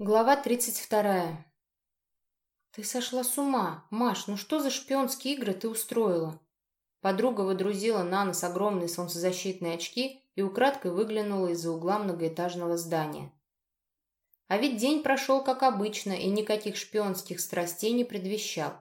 Глава 32. «Ты сошла с ума! Маш, ну что за шпионские игры ты устроила?» Подруга водрузила на нос огромные солнцезащитные очки и украдкой выглянула из-за угла многоэтажного здания. А ведь день прошел как обычно и никаких шпионских страстей не предвещал.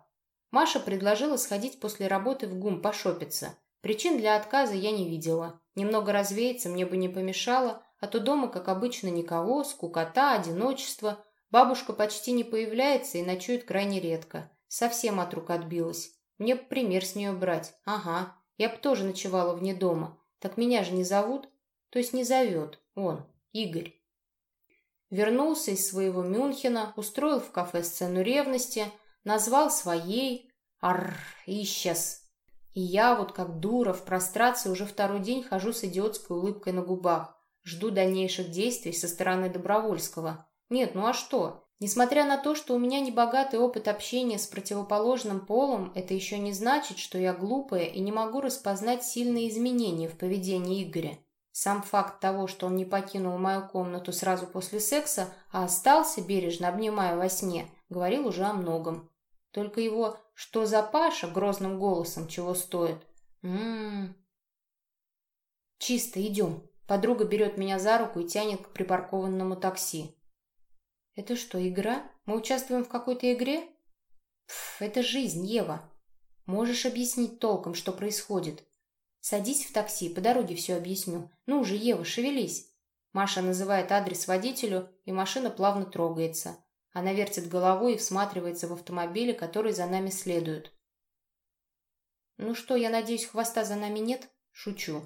Маша предложила сходить после работы в ГУМ пошопиться. Причин для отказа я не видела. Немного развеяться мне бы не помешало – а то дома, как обычно, никого, скукота, одиночество. Бабушка почти не появляется и ночует крайне редко. Совсем от рук отбилась. Мне пример с нее брать. Ага, я б тоже ночевала вне дома. Так меня же не зовут? То есть не зовет. Он, Игорь. Вернулся из своего Мюнхена, устроил в кафе сцену ревности, назвал своей. Арр, исчез. И я вот как дура в прострации уже второй день хожу с идиотской улыбкой на губах. Жду дальнейших действий со стороны Добровольского. Нет, ну а что? Несмотря на то, что у меня небогатый опыт общения с противоположным полом, это еще не значит, что я глупая и не могу распознать сильные изменения в поведении Игоря. Сам факт того, что он не покинул мою комнату сразу после секса, а остался, бережно обнимая во сне, говорил уже о многом. Только его «что за Паша» грозным голосом чего стоит. Ммм... «Чисто, идем», Подруга берет меня за руку и тянет к припаркованному такси. «Это что, игра? Мы участвуем в какой-то игре?» «Пф, это жизнь, Ева. Можешь объяснить толком, что происходит?» «Садись в такси, по дороге все объясню. Ну уже, Ева, шевелись!» Маша называет адрес водителю, и машина плавно трогается. Она вертит головой и всматривается в автомобили, которые за нами следуют. «Ну что, я надеюсь, хвоста за нами нет?» Шучу.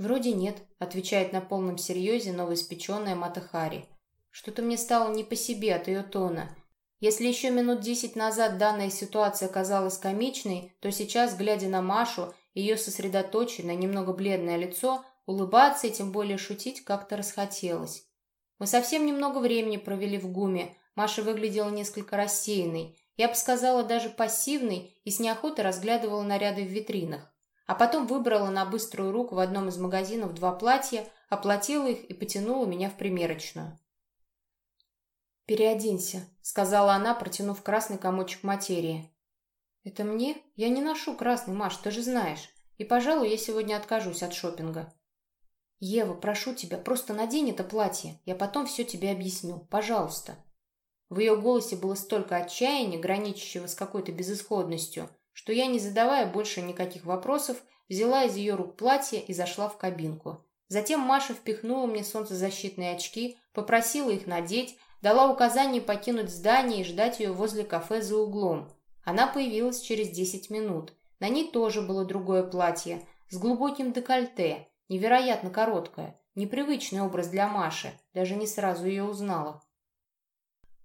«Вроде нет», — отвечает на полном серьезе новоиспеченная Матахари. «Что-то мне стало не по себе от ее тона. Если еще минут десять назад данная ситуация казалась комичной, то сейчас, глядя на Машу, ее сосредоточенное, немного бледное лицо, улыбаться и тем более шутить как-то расхотелось. Мы совсем немного времени провели в ГУМе. Маша выглядела несколько рассеянной. Я бы сказала, даже пассивной и с неохотой разглядывала наряды в витринах а потом выбрала на быструю руку в одном из магазинов два платья, оплатила их и потянула меня в примерочную. «Переоденься», — сказала она, протянув красный комочек материи. «Это мне? Я не ношу красный, Маш, ты же знаешь. И, пожалуй, я сегодня откажусь от шопинга. «Ева, прошу тебя, просто надень это платье. Я потом все тебе объясню. Пожалуйста». В ее голосе было столько отчаяния, граничащего с какой-то безысходностью, что я, не задавая больше никаких вопросов, взяла из ее рук платье и зашла в кабинку. Затем Маша впихнула мне солнцезащитные очки, попросила их надеть, дала указание покинуть здание и ждать ее возле кафе за углом. Она появилась через 10 минут. На ней тоже было другое платье, с глубоким декольте, невероятно короткое, непривычный образ для Маши, даже не сразу ее узнала.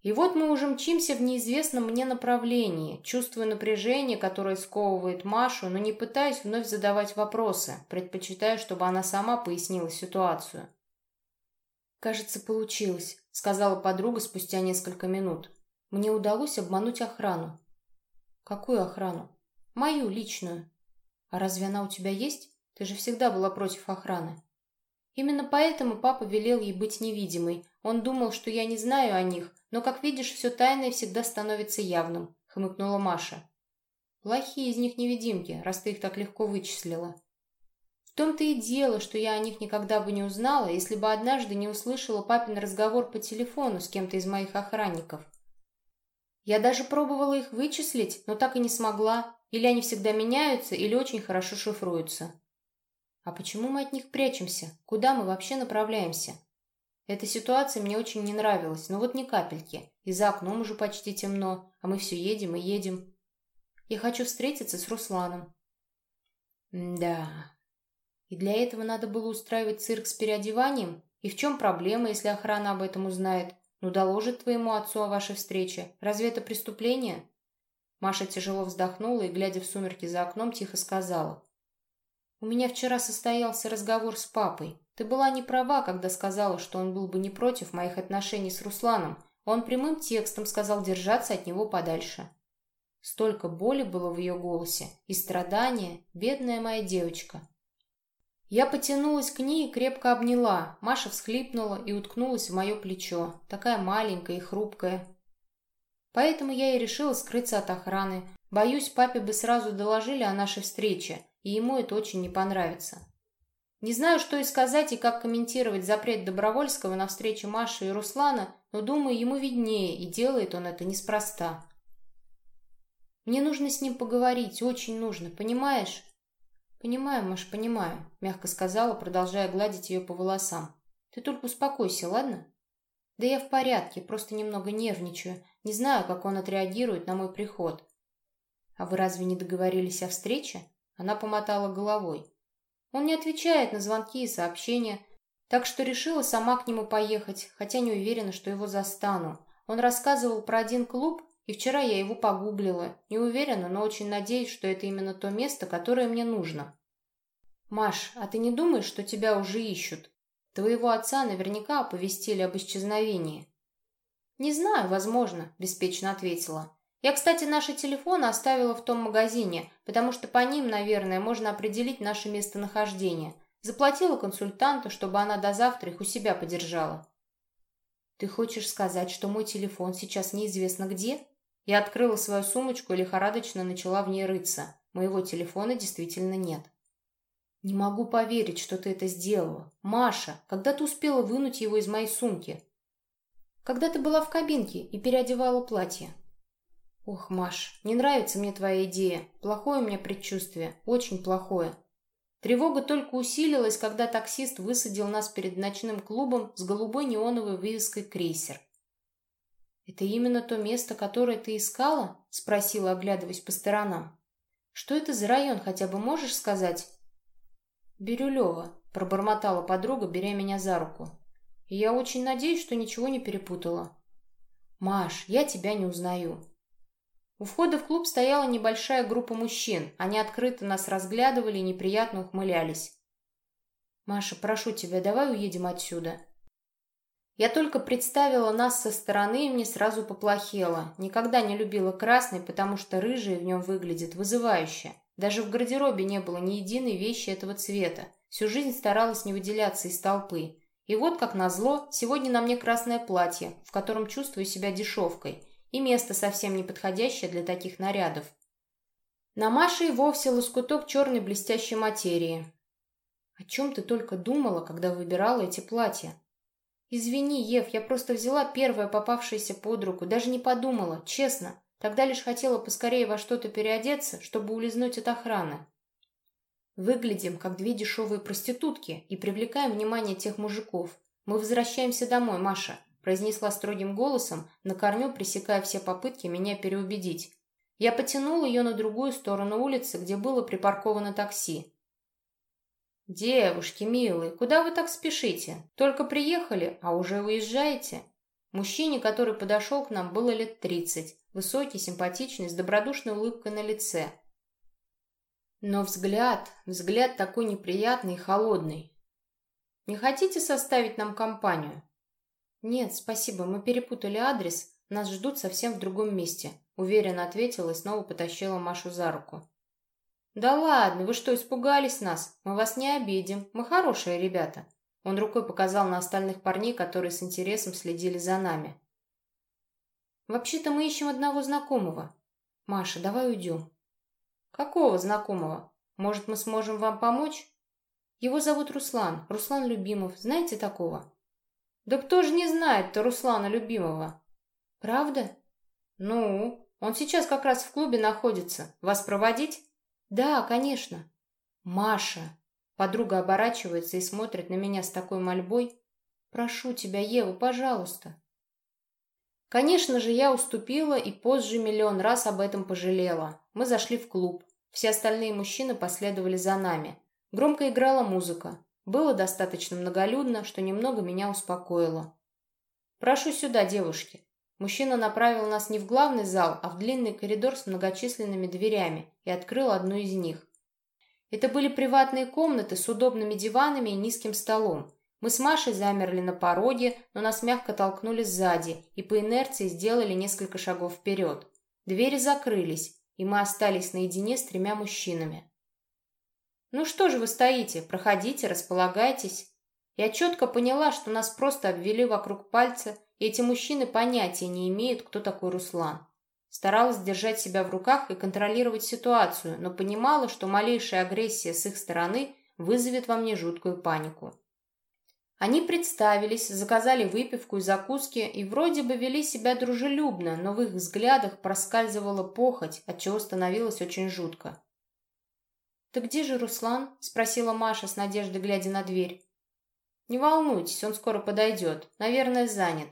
И вот мы уже мчимся в неизвестном мне направлении, чувствуя напряжение, которое сковывает Машу, но не пытаясь вновь задавать вопросы, предпочитая, чтобы она сама пояснила ситуацию. «Кажется, получилось», — сказала подруга спустя несколько минут. «Мне удалось обмануть охрану». «Какую охрану?» «Мою, личную». «А разве она у тебя есть? Ты же всегда была против охраны». Именно поэтому папа велел ей быть невидимой. Он думал, что я не знаю о них, но, как видишь, все тайное всегда становится явным», — хмыкнула Маша. «Плохие из них невидимки, раз ты их так легко вычислила». В том-то и дело, что я о них никогда бы не узнала, если бы однажды не услышала папин разговор по телефону с кем-то из моих охранников. Я даже пробовала их вычислить, но так и не смогла. Или они всегда меняются, или очень хорошо шифруются. А почему мы от них прячемся? Куда мы вообще направляемся? Эта ситуация мне очень не нравилась, но вот ни капельки. И за окном уже почти темно, а мы все едем и едем. Я хочу встретиться с Русланом. да. И для этого надо было устраивать цирк с переодеванием? И в чем проблема, если охрана об этом узнает? Ну, доложит твоему отцу о вашей встрече. Разве это преступление? Маша тяжело вздохнула и, глядя в сумерки за окном, тихо сказала. У меня вчера состоялся разговор с папой. Ты была не права, когда сказала, что он был бы не против моих отношений с Русланом. Он прямым текстом сказал держаться от него подальше. Столько боли было в ее голосе и страдания, бедная моя девочка. Я потянулась к ней и крепко обняла. Маша всхлипнула и уткнулась в мое плечо, такая маленькая и хрупкая. Поэтому я и решила скрыться от охраны. Боюсь, папе бы сразу доложили о нашей встрече, и ему это очень не понравится. Не знаю, что и сказать и как комментировать запрет Добровольского на встрече Маши и Руслана, но думаю, ему виднее, и делает он это неспроста. Мне нужно с ним поговорить, очень нужно, понимаешь? Понимаю, Маш, понимаю, мягко сказала, продолжая гладить ее по волосам. Ты только успокойся, ладно? Да я в порядке, просто немного нервничаю. Не знаю, как он отреагирует на мой приход. А вы разве не договорились о встрече? Она помотала головой. Он не отвечает на звонки и сообщения, так что решила сама к нему поехать, хотя не уверена, что его застану. Он рассказывал про один клуб, и вчера я его погуглила. Не уверена, но очень надеюсь, что это именно то место, которое мне нужно. «Маш, а ты не думаешь, что тебя уже ищут? Твоего отца наверняка оповестили об исчезновении». «Не знаю, возможно», – беспечно ответила. Я, кстати, наши телефоны оставила в том магазине, потому что по ним, наверное, можно определить наше местонахождение. Заплатила консультанту, чтобы она до завтра их у себя подержала. Ты хочешь сказать, что мой телефон сейчас неизвестно где? Я открыла свою сумочку и лихорадочно начала в ней рыться. Моего телефона действительно нет. Не могу поверить, что ты это сделала. Маша, когда ты успела вынуть его из моей сумки? Когда ты была в кабинке и переодевала платье. «Ох, Маш, не нравится мне твоя идея. Плохое у меня предчувствие. Очень плохое». Тревога только усилилась, когда таксист высадил нас перед ночным клубом с голубой неоновой вывеской «Крейсер». «Это именно то место, которое ты искала?» — спросила, оглядываясь по сторонам. «Что это за район, хотя бы можешь сказать?» «Бирюлева», — пробормотала подруга, беря меня за руку. «И я очень надеюсь, что ничего не перепутала». «Маш, я тебя не узнаю. У входа в клуб стояла небольшая группа мужчин. Они открыто нас разглядывали и неприятно ухмылялись. «Маша, прошу тебя, давай уедем отсюда». Я только представила нас со стороны, и мне сразу поплохело. Никогда не любила красный, потому что рыжий в нем выглядит вызывающе. Даже в гардеробе не было ни единой вещи этого цвета. Всю жизнь старалась не выделяться из толпы. И вот, как назло, сегодня на мне красное платье, в котором чувствую себя дешевкой – и место совсем не подходящее для таких нарядов. На Маше и вовсе лоскуток черной блестящей материи. О чем ты только думала, когда выбирала эти платья? Извини, Ев, я просто взяла первое попавшееся под руку, даже не подумала, честно. Тогда лишь хотела поскорее во что-то переодеться, чтобы улизнуть от охраны. Выглядим, как две дешевые проститутки, и привлекаем внимание тех мужиков. Мы возвращаемся домой, Маша произнесла строгим голосом, на корню пресекая все попытки меня переубедить. Я потянул ее на другую сторону улицы, где было припарковано такси. «Девушки, милые, куда вы так спешите? Только приехали, а уже уезжаете?» Мужчине, который подошел к нам, было лет тридцать, высокий, симпатичный, с добродушной улыбкой на лице. Но взгляд, взгляд такой неприятный и холодный. «Не хотите составить нам компанию?» «Нет, спасибо, мы перепутали адрес. Нас ждут совсем в другом месте», — уверенно ответила и снова потащила Машу за руку. «Да ладно, вы что, испугались нас? Мы вас не обидим. Мы хорошие ребята». Он рукой показал на остальных парней, которые с интересом следили за нами. «Вообще-то мы ищем одного знакомого. Маша, давай уйдем». «Какого знакомого? Может, мы сможем вам помочь?» «Его зовут Руслан. Руслан Любимов. Знаете такого?» Да кто же не знает-то Руслана Любимого? Правда? Ну, он сейчас как раз в клубе находится. Вас проводить? Да, конечно. Маша. Подруга оборачивается и смотрит на меня с такой мольбой. Прошу тебя, Ева, пожалуйста. Конечно же, я уступила и позже миллион раз об этом пожалела. Мы зашли в клуб. Все остальные мужчины последовали за нами. Громко играла музыка. Было достаточно многолюдно, что немного меня успокоило. «Прошу сюда, девушки». Мужчина направил нас не в главный зал, а в длинный коридор с многочисленными дверями и открыл одну из них. Это были приватные комнаты с удобными диванами и низким столом. Мы с Машей замерли на пороге, но нас мягко толкнули сзади и по инерции сделали несколько шагов вперед. Двери закрылись, и мы остались наедине с тремя мужчинами. «Ну что же вы стоите? Проходите, располагайтесь». Я четко поняла, что нас просто обвели вокруг пальца, и эти мужчины понятия не имеют, кто такой Руслан. Старалась держать себя в руках и контролировать ситуацию, но понимала, что малейшая агрессия с их стороны вызовет во мне жуткую панику. Они представились, заказали выпивку и закуски и вроде бы вели себя дружелюбно, но в их взглядах проскальзывала похоть, отчего становилось очень жутко. «Ты где же Руслан?» — спросила Маша с надеждой, глядя на дверь. «Не волнуйтесь, он скоро подойдет. Наверное, занят».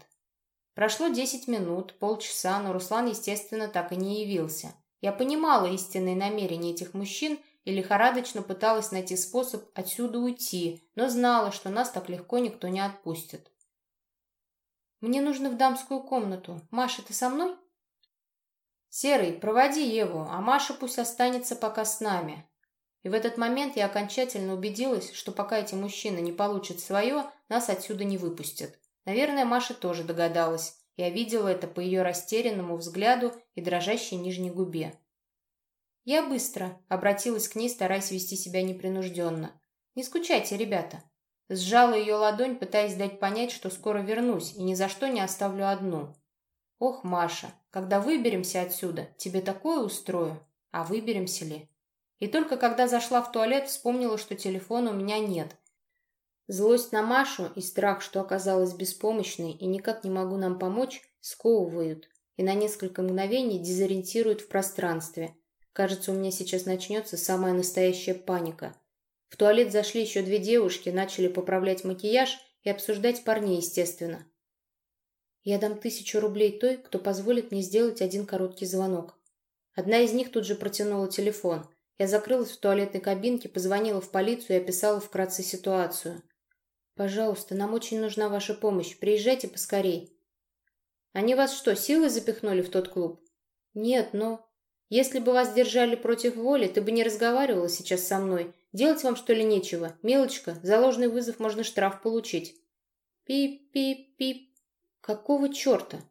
Прошло десять минут, полчаса, но Руслан, естественно, так и не явился. Я понимала истинные намерения этих мужчин и лихорадочно пыталась найти способ отсюда уйти, но знала, что нас так легко никто не отпустит. «Мне нужно в дамскую комнату. Маша, ты со мной?» «Серый, проводи Еву, а Маша пусть останется пока с нами. И в этот момент я окончательно убедилась, что пока эти мужчины не получат свое, нас отсюда не выпустят. Наверное, Маша тоже догадалась. Я видела это по ее растерянному взгляду и дрожащей нижней губе. «Я быстро», — обратилась к ней, стараясь вести себя непринужденно. «Не скучайте, ребята». Сжала ее ладонь, пытаясь дать понять, что скоро вернусь и ни за что не оставлю одну. «Ох, Маша, когда выберемся отсюда, тебе такое устрою. А выберемся ли?» И только когда зашла в туалет, вспомнила, что телефона у меня нет. Злость на Машу и страх, что оказалась беспомощной и никак не могу нам помочь, сковывают и на несколько мгновений дезориентируют в пространстве. Кажется, у меня сейчас начнется самая настоящая паника. В туалет зашли еще две девушки, начали поправлять макияж и обсуждать парней, естественно. Я дам тысячу рублей той, кто позволит мне сделать один короткий звонок. Одна из них тут же протянула телефон. Я закрылась в туалетной кабинке, позвонила в полицию и описала вкратце ситуацию. «Пожалуйста, нам очень нужна ваша помощь. Приезжайте поскорей». «Они вас что, силой запихнули в тот клуб?» «Нет, но...» «Если бы вас держали против воли, ты бы не разговаривала сейчас со мной. Делать вам, что ли, нечего? Милочка, за ложный вызов можно штраф получить». «Пип-пип-пип. Какого черта?»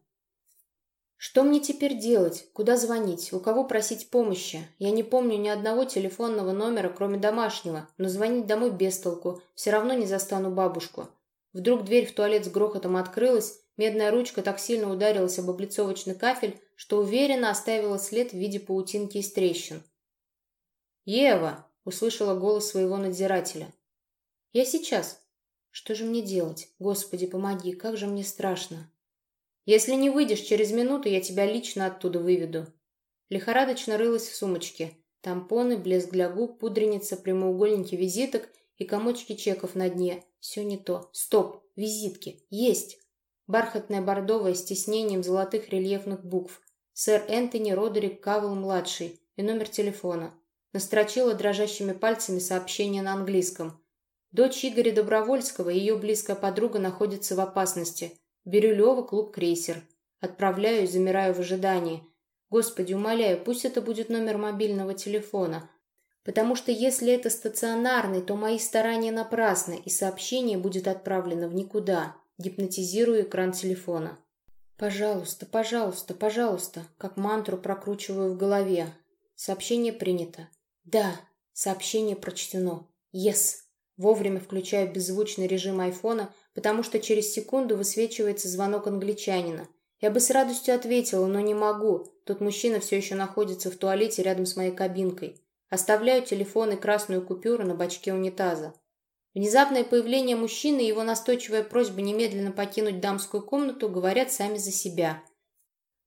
Что мне теперь делать? Куда звонить? У кого просить помощи? Я не помню ни одного телефонного номера, кроме домашнего, но звонить домой без толку. Все равно не застану бабушку. Вдруг дверь в туалет с грохотом открылась, медная ручка так сильно ударилась об облицовочный кафель, что уверенно оставила след в виде паутинки из трещин. «Ева!» — услышала голос своего надзирателя. «Я сейчас. Что же мне делать? Господи, помоги, как же мне страшно!» Если не выйдешь через минуту, я тебя лично оттуда выведу». Лихорадочно рылась в сумочке. Тампоны, блеск для губ, пудреница, прямоугольники визиток и комочки чеков на дне. Все не то. Стоп! Визитки! Есть! Бархатное бордовое с тиснением золотых рельефных букв. Сэр Энтони Родерик Кавелл-младший и номер телефона. Настрочила дрожащими пальцами сообщение на английском. Дочь Игоря Добровольского и ее близкая подруга находятся в опасности. Бирюлева, клуб «Крейсер». Отправляю и замираю в ожидании. Господи, умоляю, пусть это будет номер мобильного телефона. Потому что если это стационарный, то мои старания напрасны, и сообщение будет отправлено в никуда. Гипнотизирую экран телефона. «Пожалуйста, пожалуйста, пожалуйста», как мантру прокручиваю в голове. Сообщение принято. «Да». Сообщение прочтено. «Yes». Вовремя включаю беззвучный режим айфона, потому что через секунду высвечивается звонок англичанина. Я бы с радостью ответила, но не могу. Тот мужчина все еще находится в туалете рядом с моей кабинкой. Оставляю телефон и красную купюру на бачке унитаза. Внезапное появление мужчины и его настойчивая просьба немедленно покинуть дамскую комнату говорят сами за себя.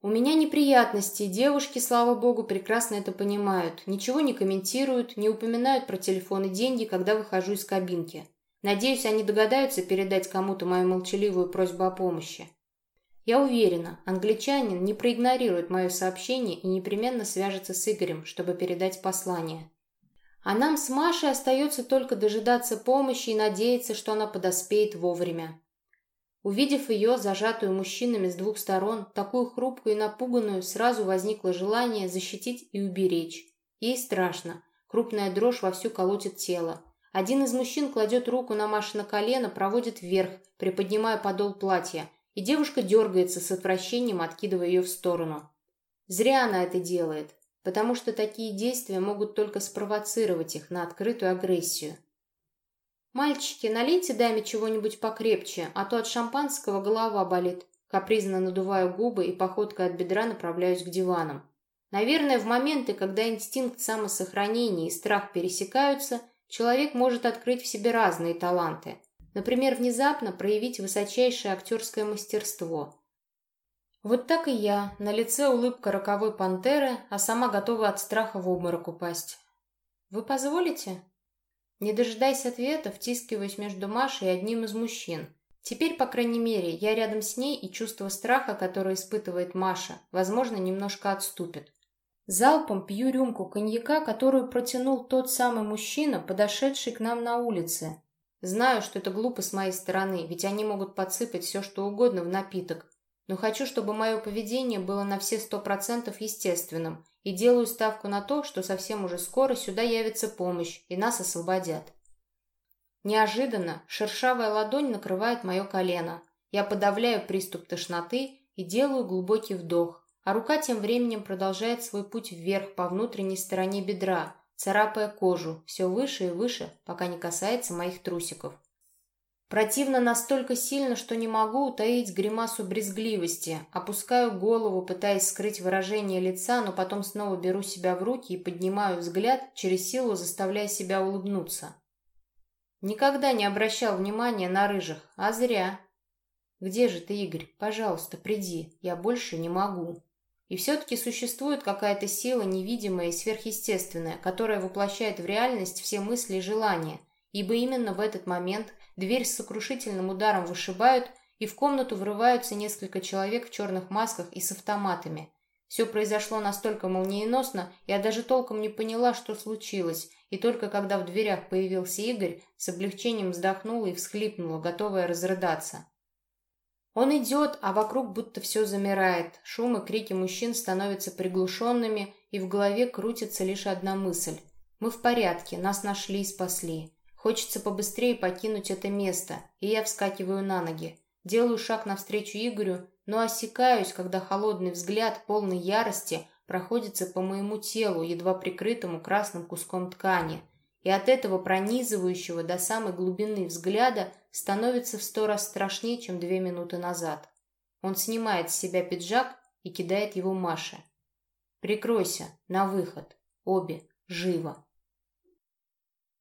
У меня неприятности, девушки, слава богу, прекрасно это понимают. Ничего не комментируют, не упоминают про телефон и деньги, когда выхожу из кабинки. Надеюсь, они догадаются передать кому-то мою молчаливую просьбу о помощи. Я уверена, англичанин не проигнорирует мое сообщение и непременно свяжется с Игорем, чтобы передать послание. А нам с Машей остается только дожидаться помощи и надеяться, что она подоспеет вовремя. Увидев ее, зажатую мужчинами с двух сторон, такую хрупкую и напуганную, сразу возникло желание защитить и уберечь. Ей страшно. Крупная дрожь вовсю колотит тело. Один из мужчин кладет руку на Машино колено, проводит вверх, приподнимая подол платья, и девушка дергается с отвращением, откидывая ее в сторону. Зря она это делает. потому что такие действия могут только спровоцировать их на открытую агрессию. «Мальчики, налейте даме чего-нибудь покрепче, а то от шампанского голова болит». Капризно надуваю губы и походкой от бедра направляюсь к диванам. Наверное, в моменты, когда инстинкт самосохранения и страх пересекаются, человек может открыть в себе разные таланты. Например, внезапно проявить высочайшее актерское мастерство. Вот так и я, на лице улыбка роковой пантеры, а сама готова от страха в обморок упасть. «Вы позволите?» Не дожидаясь ответа, втискиваюсь между Машей и одним из мужчин. Теперь, по крайней мере, я рядом с ней, и чувство страха, которое испытывает Маша, возможно, немножко отступит. Залпом пью рюмку коньяка, которую протянул тот самый мужчина, подошедший к нам на улице. Знаю, что это глупо с моей стороны, ведь они могут подсыпать все, что угодно в напиток. Но хочу, чтобы мое поведение было на все сто процентов естественным, и делаю ставку на то, что совсем уже скоро сюда явится помощь, и нас освободят. Неожиданно шершавая ладонь накрывает мое колено. Я подавляю приступ тошноты и делаю глубокий вдох, а рука тем временем продолжает свой путь вверх по внутренней стороне бедра, царапая кожу все выше и выше, пока не касается моих трусиков. Противно настолько сильно, что не могу утаить гримасу брезгливости. Опускаю голову, пытаясь скрыть выражение лица, но потом снова беру себя в руки и поднимаю взгляд, через силу заставляя себя улыбнуться. Никогда не обращал внимания на рыжих, а зря. «Где же ты, Игорь? Пожалуйста, приди. Я больше не могу». И все-таки существует какая-то сила невидимая и сверхъестественная, которая воплощает в реальность все мысли и желания, ибо именно в этот момент – Дверь с сокрушительным ударом вышибают, и в комнату врываются несколько человек в черных масках и с автоматами. Все произошло настолько молниеносно, я даже толком не поняла, что случилось, и только когда в дверях появился Игорь, с облегчением вздохнула и всхлипнула, готовая разрыдаться. Он идет, а вокруг будто все замирает. Шум и крики мужчин становятся приглушенными, и в голове крутится лишь одна мысль. Мы в порядке, нас нашли и спасли. Хочется побыстрее покинуть это место, и я вскакиваю на ноги. Делаю шаг навстречу Игорю, но осекаюсь, когда холодный взгляд, полный ярости, проходится по моему телу, едва прикрытому красным куском ткани. И от этого пронизывающего до самой глубины взгляда становится в сто раз страшнее, чем две минуты назад. Он снимает с себя пиджак и кидает его Маше. «Прикройся, на выход. Обе. Живо!»